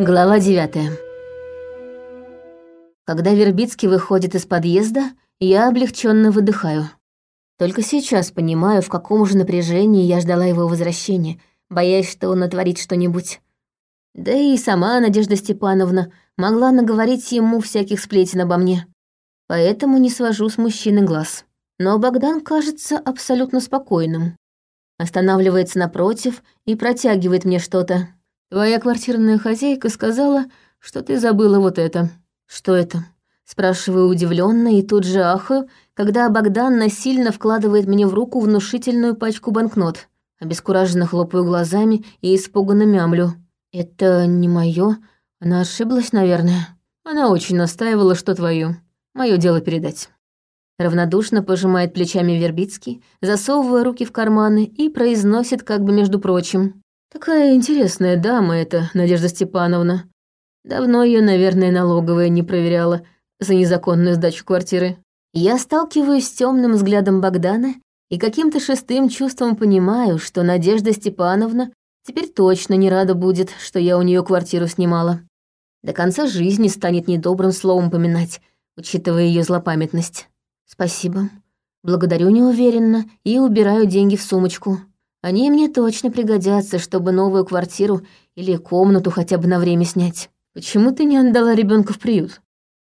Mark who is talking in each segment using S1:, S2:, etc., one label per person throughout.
S1: Глава девятая. Когда Вербицкий выходит из подъезда, я облегченно выдыхаю. Только сейчас понимаю, в каком же напряжении я ждала его возвращения, боясь, что он натворит что-нибудь. Да и сама Надежда Степановна могла наговорить ему всяких сплетен обо мне. Поэтому не свожу с мужчины глаз. Но Богдан кажется абсолютно спокойным. Останавливается напротив и протягивает мне что-то. Твоя квартирная хозяйка сказала, что ты забыла вот это. Что это? Спрашиваю удивленно и тут же ахаю, когда Богдан насильно вкладывает мне в руку внушительную пачку банкнот. Обескураженно хлопаю глазами и испуганно мямлю. Это не мое. Она ошиблась, наверное. Она очень настаивала, что твое. Мое дело передать. Равнодушно пожимает плечами Вербицкий, засовывая руки в карманы и произносит как бы между прочим. Такая интересная дама эта, Надежда Степановна. Давно ее, наверное, налоговая не проверяла за незаконную сдачу квартиры. Я сталкиваюсь с темным взглядом Богдана и каким-то шестым чувством понимаю, что Надежда Степановна теперь точно не рада будет, что я у нее квартиру снимала. До конца жизни станет недобрым словом поминать, учитывая ее злопамятность. Спасибо. Благодарю неуверенно и убираю деньги в сумочку. Они мне точно пригодятся, чтобы новую квартиру или комнату хотя бы на время снять. Почему ты не отдала ребенка в приют?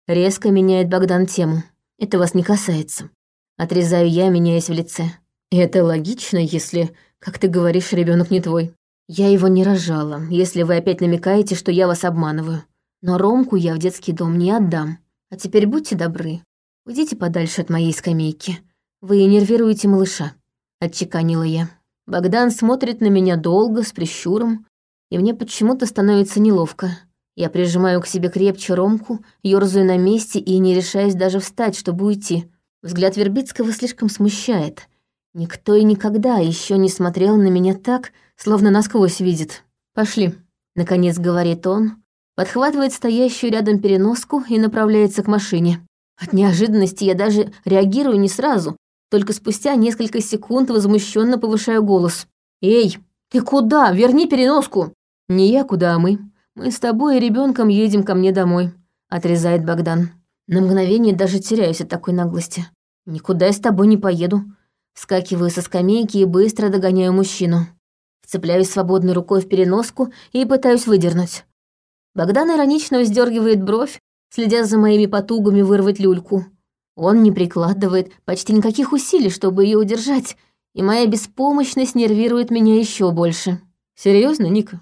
S1: Резко меняет Богдан тему. Это вас не касается. Отрезаю я, меняясь в лице. это логично, если, как ты говоришь, ребенок не твой. Я его не рожала, если вы опять намекаете, что я вас обманываю. Но Ромку я в детский дом не отдам. А теперь будьте добры. Уйдите подальше от моей скамейки. Вы нервируете малыша. Отчеканила я. Богдан смотрит на меня долго, с прищуром, и мне почему-то становится неловко. Я прижимаю к себе крепче Ромку, ёрзаю на месте и не решаюсь даже встать, чтобы уйти. Взгляд Вербицкого слишком смущает. Никто и никогда еще не смотрел на меня так, словно насквозь видит. «Пошли», — наконец говорит он, подхватывает стоящую рядом переноску и направляется к машине. От неожиданности я даже реагирую не сразу, только спустя несколько секунд возмущенно повышаю голос. «Эй, ты куда? Верни переноску!» «Не я куда, а мы. Мы с тобой и ребенком едем ко мне домой», — отрезает Богдан. На мгновение даже теряюсь от такой наглости. «Никуда я с тобой не поеду». Скакиваю со скамейки и быстро догоняю мужчину. Вцепляюсь свободной рукой в переноску и пытаюсь выдернуть. Богдан иронично вздергивает бровь, следя за моими потугами вырвать люльку. Он не прикладывает почти никаких усилий, чтобы ее удержать, и моя беспомощность нервирует меня еще больше. Серьезно, Ника?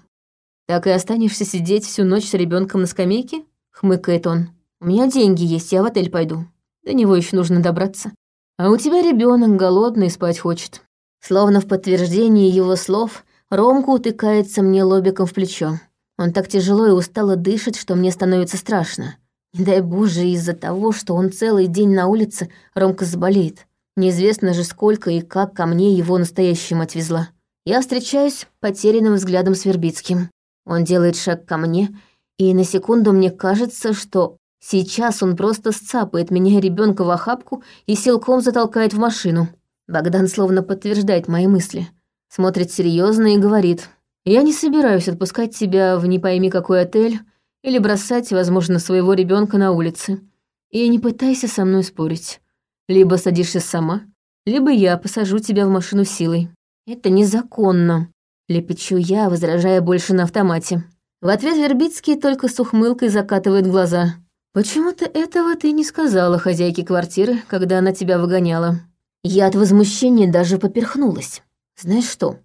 S1: Так и останешься сидеть всю ночь с ребенком на скамейке? хмыкает он. У меня деньги есть, я в отель пойду. До него еще нужно добраться. А у тебя ребенок голодный спать хочет. Словно в подтверждении его слов, Ромка утыкается мне лобиком в плечо. Он так тяжело и устало дышит, что мне становится страшно. Не дай боже, из-за того, что он целый день на улице, Ромка заболеет. Неизвестно же, сколько и как ко мне его настоящим отвезла. Я встречаюсь потерянным взглядом с Вербицким. Он делает шаг ко мне, и на секунду мне кажется, что сейчас он просто сцапает меня ребенка в охапку и силком затолкает в машину. Богдан словно подтверждает мои мысли. Смотрит серьезно и говорит. «Я не собираюсь отпускать тебя в не пойми какой отель, или бросать, возможно, своего ребенка на улице. И не пытайся со мной спорить. Либо садишься сама, либо я посажу тебя в машину силой. Это незаконно, лепечу я, возражая больше на автомате. В ответ Вербицкий только с ухмылкой закатывает глаза. «Почему-то этого ты не сказала хозяйке квартиры, когда она тебя выгоняла». Я от возмущения даже поперхнулась. Знаешь что?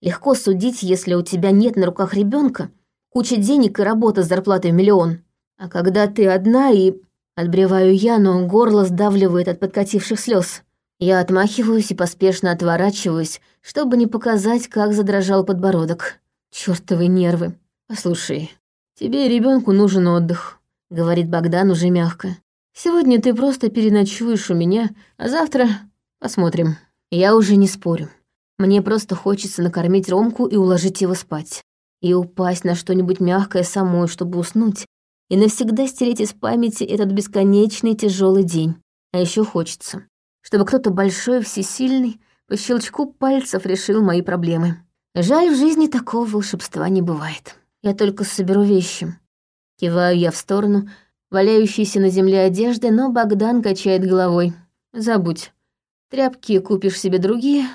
S1: Легко судить, если у тебя нет на руках ребенка, Куча денег и работа с зарплатой миллион. А когда ты одна и... Отбреваю я, но горло сдавливает от подкативших слез. Я отмахиваюсь и поспешно отворачиваюсь, чтобы не показать, как задрожал подбородок. Чёртовы нервы. Послушай, тебе ребенку нужен отдых, говорит Богдан уже мягко. Сегодня ты просто переночуешь у меня, а завтра посмотрим. Я уже не спорю. Мне просто хочется накормить Ромку и уложить его спать и упасть на что-нибудь мягкое самой, чтобы уснуть, и навсегда стереть из памяти этот бесконечный тяжелый день. А еще хочется, чтобы кто-то большой, всесильный, по щелчку пальцев решил мои проблемы. Жаль, в жизни такого волшебства не бывает. Я только соберу вещи. Киваю я в сторону, валяющейся на земле одежды, но Богдан качает головой. Забудь. Тряпки купишь себе другие.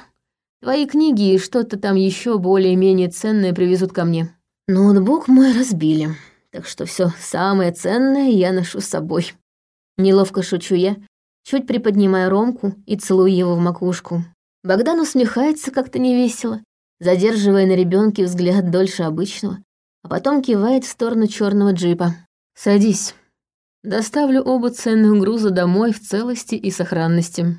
S1: Твои книги и что-то там еще более-менее ценное привезут ко мне. Ноутбук мой разбили, так что все самое ценное я ношу с собой. Неловко шучу я, чуть приподнимая Ромку и целую его в макушку. Богдан усмехается как-то невесело, задерживая на ребенке взгляд дольше обычного, а потом кивает в сторону черного джипа. «Садись. Доставлю оба ценных груза домой в целости и сохранности».